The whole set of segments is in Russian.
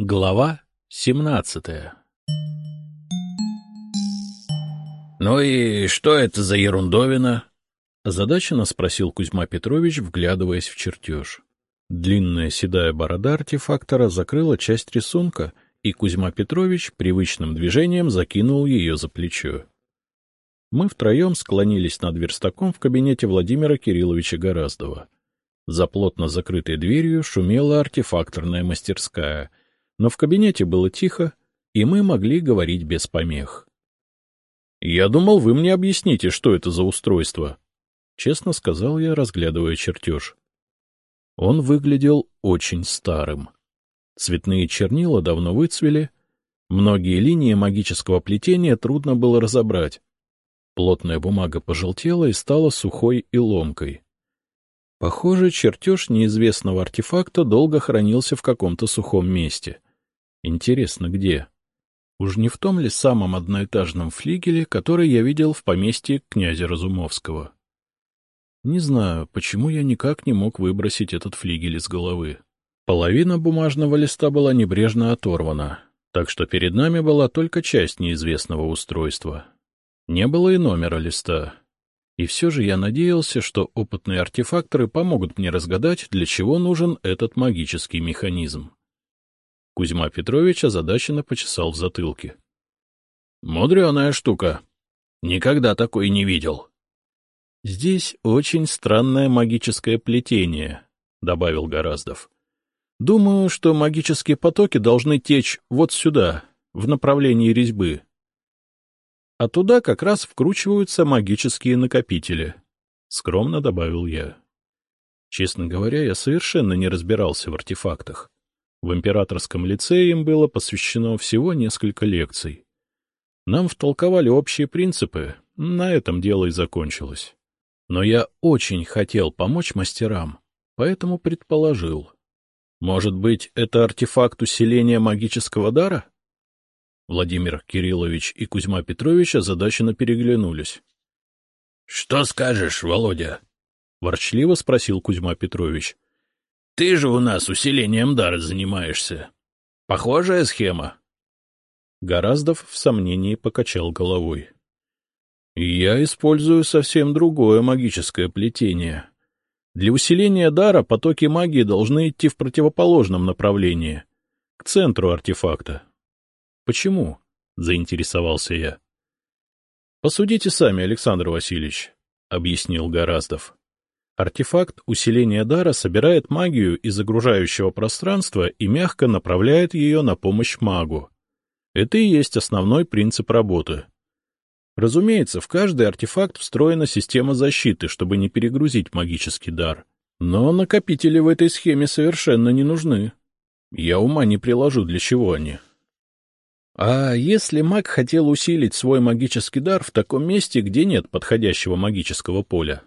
Глава семнадцатая «Ну и что это за ерундовина?» — озадаченно спросил Кузьма Петрович, вглядываясь в чертеж. Длинная седая борода артефактора закрыла часть рисунка, и Кузьма Петрович привычным движением закинул ее за плечо. Мы втроем склонились над верстаком в кабинете Владимира Кирилловича Гораздова. За плотно закрытой дверью шумела артефакторная мастерская, но в кабинете было тихо, и мы могли говорить без помех. — Я думал, вы мне объясните, что это за устройство, — честно сказал я, разглядывая чертеж. Он выглядел очень старым. Цветные чернила давно выцвели, многие линии магического плетения трудно было разобрать. Плотная бумага пожелтела и стала сухой и ломкой. Похоже, чертеж неизвестного артефакта долго хранился в каком-то сухом месте. Интересно, где? Уж не в том ли самом одноэтажном флигеле, который я видел в поместье князя Разумовского? Не знаю, почему я никак не мог выбросить этот флигель из головы. Половина бумажного листа была небрежно оторвана, так что перед нами была только часть неизвестного устройства. Не было и номера листа. И все же я надеялся, что опытные артефакторы помогут мне разгадать, для чего нужен этот магический механизм. Кузьма Петрович озадаченно почесал в затылке. — Мудреная штука. Никогда такой не видел. — Здесь очень странное магическое плетение, — добавил Гораздов. — Думаю, что магические потоки должны течь вот сюда, в направлении резьбы. А туда как раз вкручиваются магические накопители, — скромно добавил я. Честно говоря, я совершенно не разбирался в артефактах. В императорском лицее им было посвящено всего несколько лекций. Нам втолковали общие принципы, на этом дело и закончилось. Но я очень хотел помочь мастерам, поэтому предположил. Может быть, это артефакт усиления магического дара? Владимир Кириллович и Кузьма Петрович озадаченно переглянулись. — Что скажешь, Володя? — ворчливо спросил Кузьма Петрович. — ты же у нас усилением дара занимаешься. Похожая схема? Гораздов в сомнении покачал головой. Я использую совсем другое магическое плетение. Для усиления дара потоки магии должны идти в противоположном направлении, к центру артефакта. Почему? — заинтересовался я. — Посудите сами, Александр Васильевич, — объяснил Гораздов. Артефакт усиления дара собирает магию из окружающего пространства и мягко направляет ее на помощь магу. Это и есть основной принцип работы. Разумеется, в каждый артефакт встроена система защиты, чтобы не перегрузить магический дар. Но накопители в этой схеме совершенно не нужны. Я ума не приложу, для чего они. А если маг хотел усилить свой магический дар в таком месте, где нет подходящего магического поля?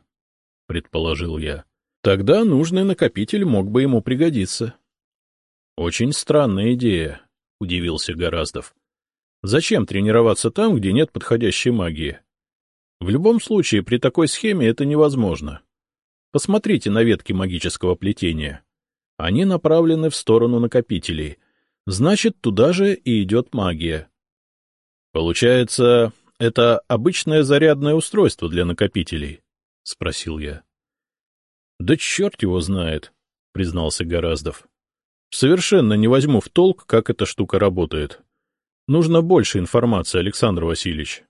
Предположил я. Тогда нужный накопитель мог бы ему пригодиться. — Очень странная идея, — удивился Гораздов. — Зачем тренироваться там, где нет подходящей магии? В любом случае, при такой схеме это невозможно. Посмотрите на ветки магического плетения. Они направлены в сторону накопителей. Значит, туда же и идет магия. Получается, это обычное зарядное устройство для накопителей. — спросил я. — Да черт его знает, — признался Гораздов. — Совершенно не возьму в толк, как эта штука работает. Нужно больше информации, Александр Васильевич.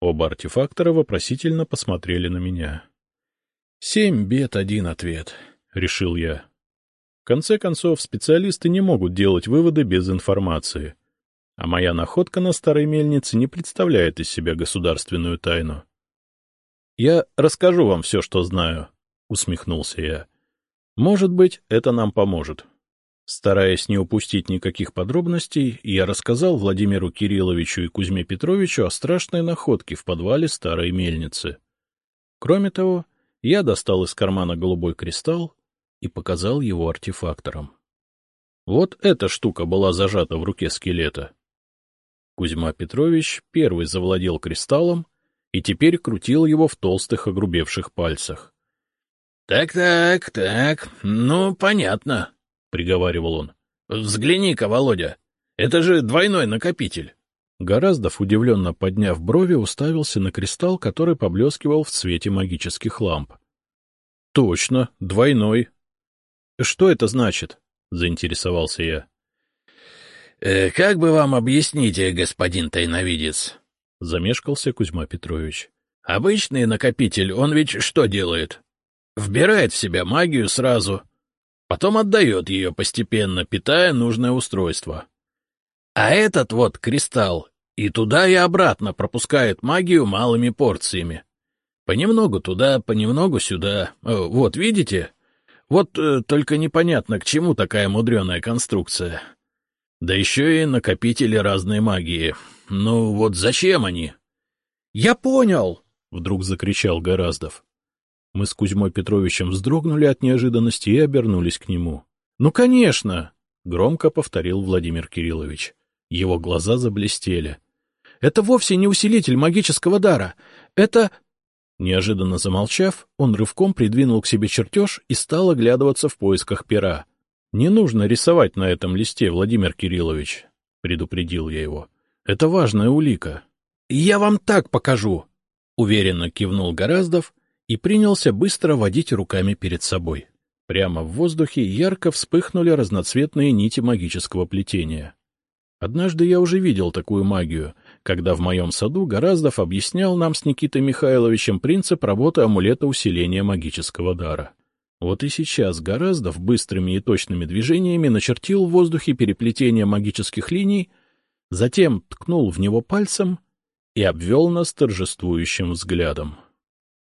Оба артефактора вопросительно посмотрели на меня. — Семь бед, один ответ, — решил я. В конце концов, специалисты не могут делать выводы без информации. А моя находка на старой мельнице не представляет из себя государственную тайну. Я расскажу вам все, что знаю, — усмехнулся я. Может быть, это нам поможет. Стараясь не упустить никаких подробностей, я рассказал Владимиру Кирилловичу и Кузьме Петровичу о страшной находке в подвале старой мельницы. Кроме того, я достал из кармана голубой кристалл и показал его артефакторам. Вот эта штука была зажата в руке скелета. Кузьма Петрович первый завладел кристаллом и теперь крутил его в толстых огрубевших пальцах. — Так, так, так, ну, понятно, — приговаривал он. — Взгляни-ка, Володя, это же двойной накопитель. Гораздов, удивленно подняв брови, уставился на кристалл, который поблескивал в цвете магических ламп. — Точно, двойной. — Что это значит? — заинтересовался я. «Э, — Как бы вам объяснить, э, господин тайновидец? — замешкался Кузьма Петрович. — Обычный накопитель, он ведь что делает? Вбирает в себя магию сразу, потом отдает ее постепенно, питая нужное устройство. А этот вот кристалл и туда, и обратно пропускает магию малыми порциями. Понемногу туда, понемногу сюда. О, вот, видите? Вот э, только непонятно, к чему такая мудреная конструкция. Да еще и накопители разной магии. Ну вот зачем они? — Я понял! — вдруг закричал Гораздов. Мы с Кузьмой Петровичем вздрогнули от неожиданности и обернулись к нему. — Ну, конечно! — громко повторил Владимир Кириллович. Его глаза заблестели. — Это вовсе не усилитель магического дара. Это... Неожиданно замолчав, он рывком придвинул к себе чертеж и стал оглядываться в поисках пера. — Не нужно рисовать на этом листе, Владимир Кириллович, — предупредил я его. — Это важная улика. — Я вам так покажу! — уверенно кивнул Гораздов и принялся быстро водить руками перед собой. Прямо в воздухе ярко вспыхнули разноцветные нити магического плетения. Однажды я уже видел такую магию, когда в моем саду Гораздов объяснял нам с Никитой Михайловичем принцип работы амулета усиления магического дара. Вот и сейчас Гораздов быстрыми и точными движениями начертил в воздухе переплетение магических линий, затем ткнул в него пальцем и обвел нас торжествующим взглядом.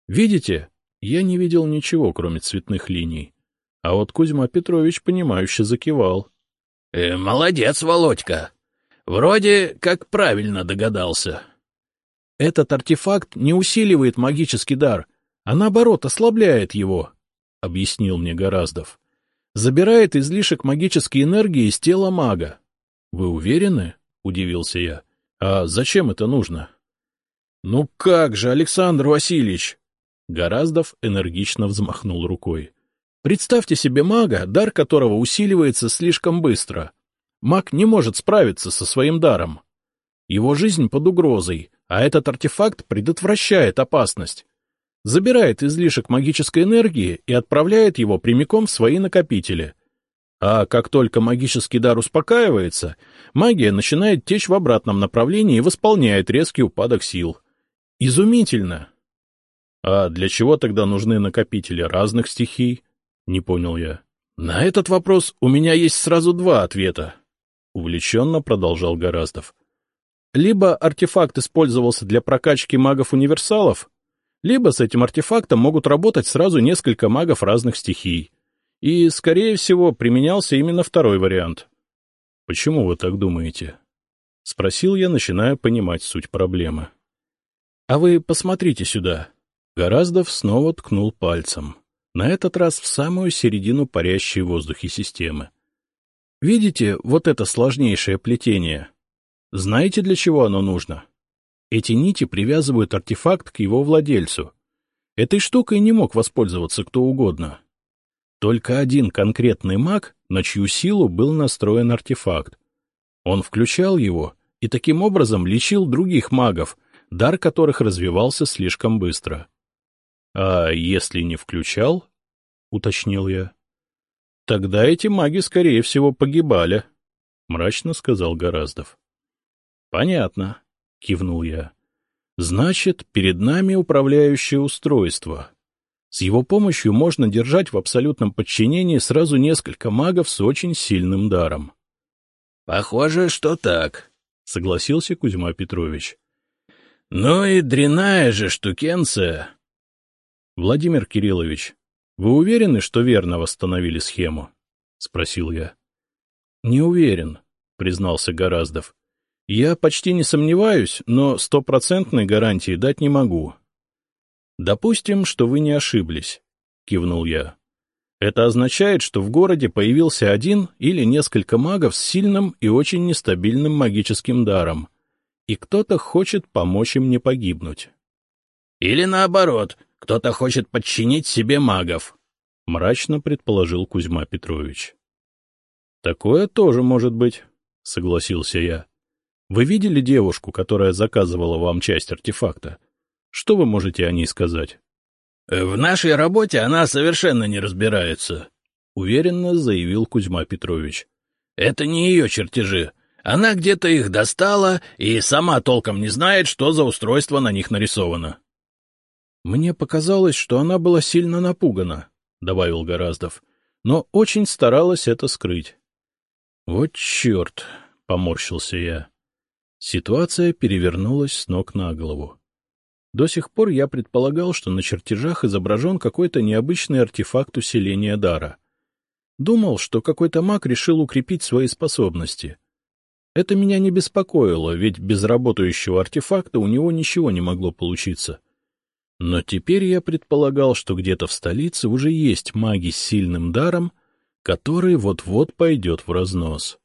Видите, я не видел ничего, кроме цветных линий. А вот Кузьма Петрович, понимающе закивал. «Э, — Молодец, Володька! Вроде как правильно догадался. Этот артефакт не усиливает магический дар, а наоборот ослабляет его, — объяснил мне Гораздов. Забирает излишек магической энергии из тела мага. — Вы уверены? — удивился я. — А зачем это нужно? — Ну как же, Александр Васильевич! Гораздов энергично взмахнул рукой. — Представьте себе мага, дар которого усиливается слишком быстро — Маг не может справиться со своим даром. Его жизнь под угрозой, а этот артефакт предотвращает опасность. Забирает излишек магической энергии и отправляет его прямиком в свои накопители. А как только магический дар успокаивается, магия начинает течь в обратном направлении и восполняет резкий упадок сил. Изумительно! А для чего тогда нужны накопители разных стихий? Не понял я. На этот вопрос у меня есть сразу два ответа. — увлеченно продолжал Гораздов. «Либо артефакт использовался для прокачки магов-универсалов, либо с этим артефактом могут работать сразу несколько магов разных стихий. И, скорее всего, применялся именно второй вариант. «Почему вы так думаете?» — спросил я, начиная понимать суть проблемы. «А вы посмотрите сюда». Гораздов снова ткнул пальцем, на этот раз в самую середину парящей в воздухе системы. Видите вот это сложнейшее плетение? Знаете, для чего оно нужно? Эти нити привязывают артефакт к его владельцу. Этой штукой не мог воспользоваться кто угодно. Только один конкретный маг, на чью силу был настроен артефакт. Он включал его и таким образом лечил других магов, дар которых развивался слишком быстро. — А если не включал? — уточнил я. Тогда эти маги, скорее всего, погибали, — мрачно сказал Гораздов. — Понятно, — кивнул я. — Значит, перед нами управляющее устройство. С его помощью можно держать в абсолютном подчинении сразу несколько магов с очень сильным даром. — Похоже, что так, — согласился Кузьма Петрович. — Ну и дряная же штукенция. — Владимир Кириллович, вы уверены, что верно восстановили схему? — спросил я. — Не уверен, — признался Гораздов. — Я почти не сомневаюсь, но стопроцентной гарантии дать не могу. — Допустим, что вы не ошиблись, — кивнул я. Это означает, что в городе появился один или несколько магов с сильным и очень нестабильным магическим даром, и кто-то хочет помочь им не погибнуть. — Или наоборот, кто-то хочет подчинить себе магов, — мрачно предположил Кузьма Петрович. — Такое тоже может быть, — согласился я. — Вы видели девушку, которая заказывала вам часть артефакта? Что вы можете о ней сказать? — В нашей работе она совершенно не разбирается, — уверенно заявил Кузьма Петрович. — Это не ее чертежи. Она где-то их достала и сама толком не знает, что за устройство на них нарисовано. — Мне показалось, что она была сильно напугана, — добавил Гораздов, — но очень старалась это скрыть. — Вот черт! — поморщился я. Ситуация перевернулась с ног на голову. До сих пор я предполагал, что на чертежах изображен какой-то необычный артефакт усиления дара. Думал, что какой-то маг решил укрепить свои способности — это меня не беспокоило, ведь без работающего артефакта у него ничего не могло получиться. Но теперь я предполагал, что где-то в столице уже есть маги с сильным даром, который вот-вот пойдет в разнос.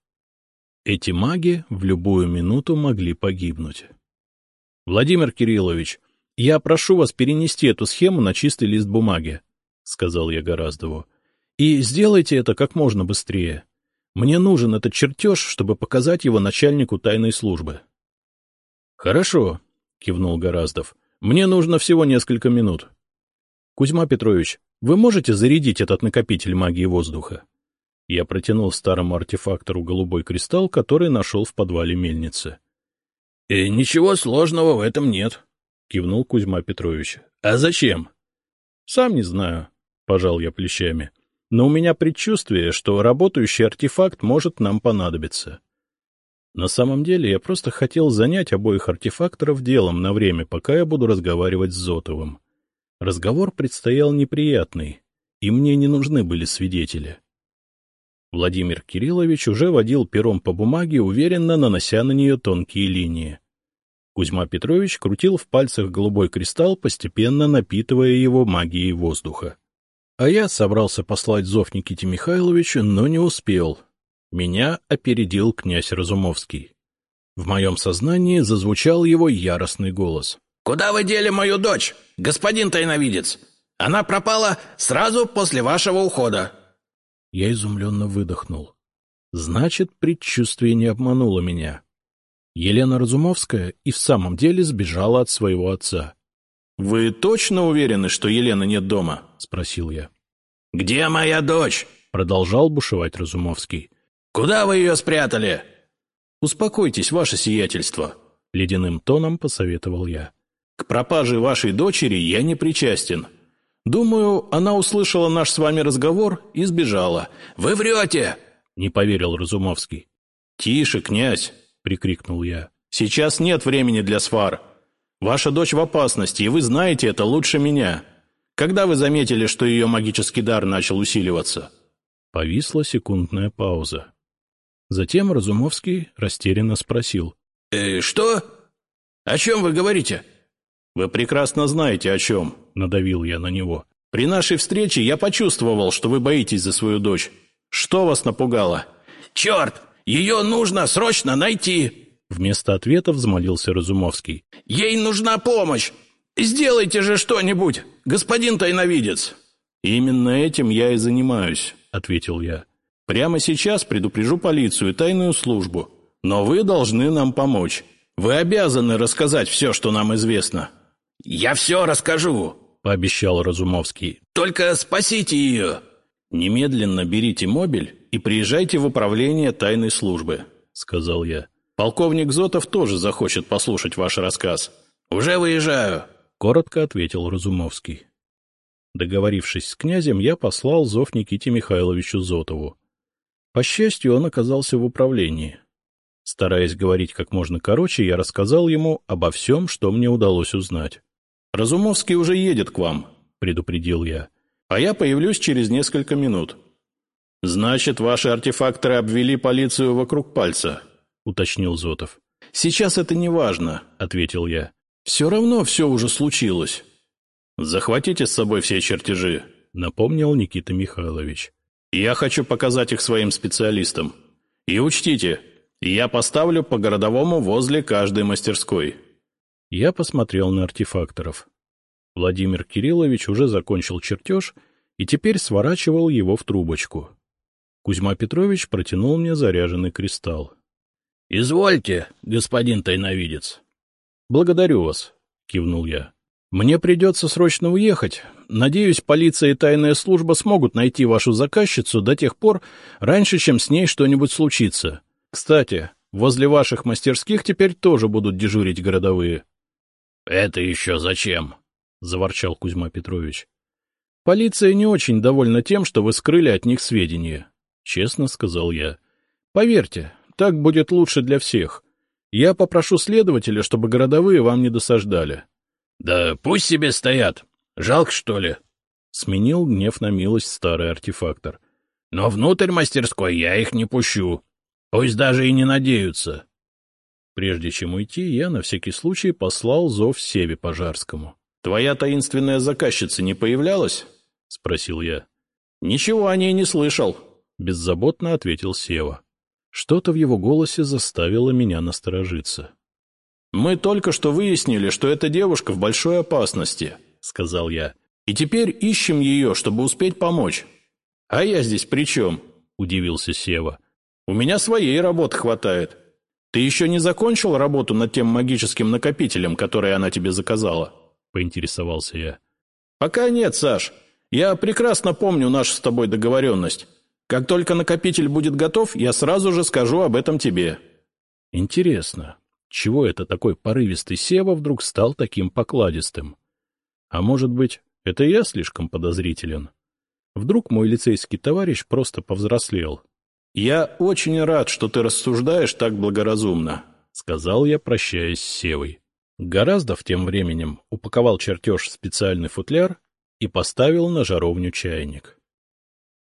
Эти маги в любую минуту могли погибнуть. — Владимир Кириллович, я прошу вас перенести эту схему на чистый лист бумаги, — сказал я Гораздову, — и сделайте это как можно быстрее. Мне нужен этот чертеж, чтобы показать его начальнику тайной службы. — Хорошо, — кивнул Гораздов. — Мне нужно всего несколько минут. — Кузьма Петрович, вы можете зарядить этот накопитель магии воздуха? Я протянул старому артефактору голубой кристалл, который нашел в подвале мельницы. «Э, — Ничего сложного в этом нет, — кивнул Кузьма Петрович. — А зачем? — Сам не знаю, — пожал я плечами. — но у меня предчувствие, что работающий артефакт может нам понадобиться. На самом деле я просто хотел занять обоих артефакторов делом на время, пока я буду разговаривать с Зотовым. Разговор предстоял неприятный, и мне не нужны были свидетели. Владимир Кириллович уже водил пером по бумаге, уверенно нанося на нее тонкие линии. Кузьма Петрович крутил в пальцах голубой кристалл, постепенно напитывая его магией воздуха. А я собрался послать зов Никите Михайловичу, но не успел. Меня опередил князь Разумовский. В моем сознании зазвучал его яростный голос. — Куда вы дели мою дочь, господин тайновидец? Она пропала сразу после вашего ухода. Я изумленно выдохнул. Значит, предчувствие не обмануло меня. Елена Разумовская и в самом деле сбежала от своего отца. — Вы точно уверены, что Елены нет дома? — спросил я. — Где моя дочь? — продолжал бушевать Разумовский. — Куда вы ее спрятали? — Успокойтесь, ваше сиятельство, — ледяным тоном посоветовал я. — К пропаже вашей дочери я не причастен. Думаю, она услышала наш с вами разговор и сбежала. — Вы врете! — не поверил Разумовский. — Тише, князь! — прикрикнул я. — Сейчас нет времени для свар. Ваша дочь в опасности, и вы знаете это лучше меня. Когда вы заметили, что ее магический дар начал усиливаться? Повисла секундная пауза. Затем Разумовский растерянно спросил. «Э, — Что? О чем вы говорите? — Вы прекрасно знаете, о чем, — надавил я на него. — При нашей встрече я почувствовал, что вы боитесь за свою дочь. Что вас напугало? — Черт! Ее нужно срочно найти! Вместо ответа взмолился Разумовский. «Ей нужна помощь! Сделайте же что-нибудь, господин тайновидец!» «Именно этим я и занимаюсь», — ответил я. «Прямо сейчас предупрежу полицию и тайную службу. Но вы должны нам помочь. Вы обязаны рассказать все, что нам известно». «Я все расскажу», — пообещал Разумовский. «Только спасите ее». «Немедленно берите мобиль и приезжайте в управление тайной службы», — сказал я. Полковник Зотов тоже захочет послушать ваш рассказ. — Уже выезжаю, — коротко ответил Разумовский. Договорившись с князем, я послал зов Никите Михайловичу Зотову. По счастью, он оказался в управлении. Стараясь говорить как можно короче, я рассказал ему обо всем, что мне удалось узнать. — Разумовский уже едет к вам, — предупредил я, — а я появлюсь через несколько минут. — Значит, ваши артефакторы обвели полицию вокруг пальца, — уточнил Зотов. — Сейчас это не важно, — ответил я. — Все равно все уже случилось. — Захватите с собой все чертежи, — напомнил Никита Михайлович. — Я хочу показать их своим специалистам. И учтите, я поставлю по городовому возле каждой мастерской. Я посмотрел на артефакторов. Владимир Кириллович уже закончил чертеж и теперь сворачивал его в трубочку. Кузьма Петрович протянул мне заряженный кристалл. — Извольте, господин тайновидец. — Благодарю вас, — кивнул я. — Мне придется срочно уехать. Надеюсь, полиция и тайная служба смогут найти вашу заказчицу до тех пор, раньше, чем с ней что-нибудь случится. Кстати, возле ваших мастерских теперь тоже будут дежурить городовые. — Это еще зачем? — заворчал Кузьма Петрович. — Полиция не очень довольна тем, что вы скрыли от них сведения. — честно сказал я. — Поверьте, так будет лучше для всех. Я попрошу следователя, чтобы городовые вам не досаждали. — Да пусть себе стоят. Жалко, что ли? — сменил гнев на милость старый артефактор. — Но внутрь мастерской я их не пущу. Пусть даже и не надеются. Прежде чем уйти, я на всякий случай послал зов Севе Пожарскому. — Твоя таинственная заказчица не появлялась? — спросил я. — Ничего о ней не слышал. —— беззаботно ответил Сева. Что-то в его голосе заставило меня насторожиться. — Мы только что выяснили, что эта девушка в большой опасности, — сказал я. — И теперь ищем ее, чтобы успеть помочь. — А я здесь при чем? — удивился Сева. — У меня своей работы хватает. Ты еще не закончил работу над тем магическим накопителем, который она тебе заказала? — поинтересовался я. — Пока нет, Саш. Я прекрасно помню нашу с тобой договоренность. Как только накопитель будет готов, я сразу же скажу об этом тебе. Интересно, чего это такой порывистый Сева вдруг стал таким покладистым? А может быть, это я слишком подозрителен? Вдруг мой лицейский товарищ просто повзрослел? — Я очень рад, что ты рассуждаешь так благоразумно, — сказал я, прощаясь с Севой. Гораздо в тем временем упаковал чертеж в специальный футляр и поставил на жаровню чайник.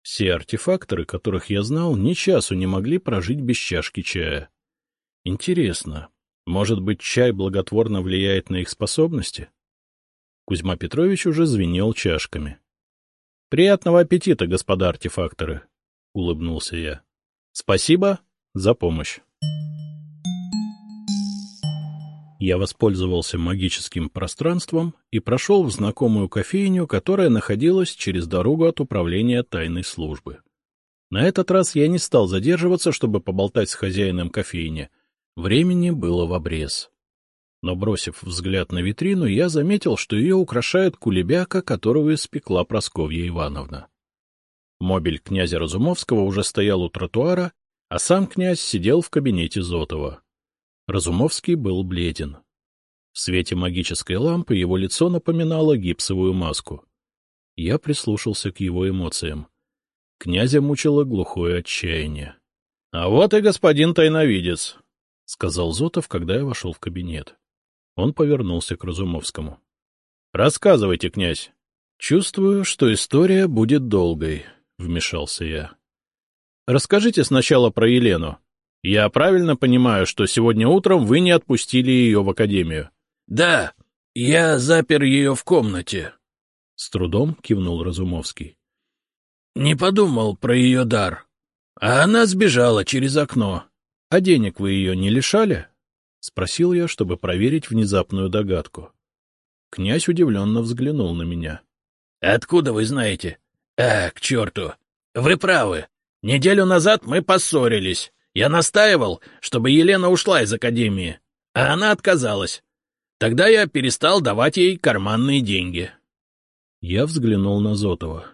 Все артефакторы, которых я знал, ни часу не могли прожить без чашки чая. Интересно, может быть, чай благотворно влияет на их способности? Кузьма Петрович уже звенел чашками. — Приятного аппетита, господа артефакторы! — улыбнулся я. — Спасибо за помощь. Я воспользовался магическим пространством и прошел в знакомую кофейню, которая находилась через дорогу от управления тайной службы. На этот раз я не стал задерживаться, чтобы поболтать с хозяином кофейни. Времени было в обрез. Но, бросив взгляд на витрину, я заметил, что ее украшает кулебяка, которую испекла Просковья Ивановна. Мобиль князя Разумовского уже стоял у тротуара, а сам князь сидел в кабинете Зотова. Разумовский был бледен. В свете магической лампы его лицо напоминало гипсовую маску. Я прислушался к его эмоциям. Князя мучило глухое отчаяние. — А вот и господин тайновидец, — сказал Зотов, когда я вошел в кабинет. Он повернулся к Разумовскому. — Рассказывайте, князь. — Чувствую, что история будет долгой, — вмешался я. — Расскажите сначала про Елену. Я правильно понимаю, что сегодня утром вы не отпустили ее в академию? — Да, я запер ее в комнате. С трудом кивнул Разумовский. — Не подумал про ее дар. А она сбежала через окно. — А денег вы ее не лишали? — спросил я, чтобы проверить внезапную догадку. Князь удивленно взглянул на меня. — Откуда вы знаете? — А, к черту! Вы правы. Неделю назад мы поссорились. Я настаивал, чтобы Елена ушла из академии, а она отказалась. Тогда я перестал давать ей карманные деньги. Я взглянул на Зотова.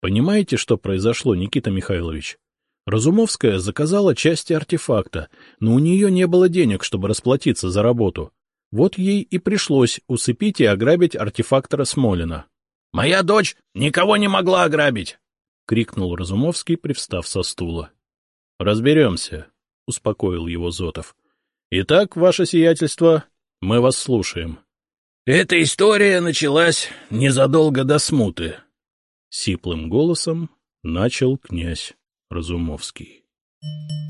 Понимаете, что произошло, Никита Михайлович? Разумовская заказала части артефакта, но у нее не было денег, чтобы расплатиться за работу. Вот ей и пришлось усыпить и ограбить артефактора Смолина. — Моя дочь никого не могла ограбить! — крикнул Разумовский, привстав со стула. — Разберемся, — успокоил его Зотов. — Итак, ваше сиятельство, мы вас слушаем. — Эта история началась незадолго до смуты. Сиплым голосом начал князь Разумовский. Thank you.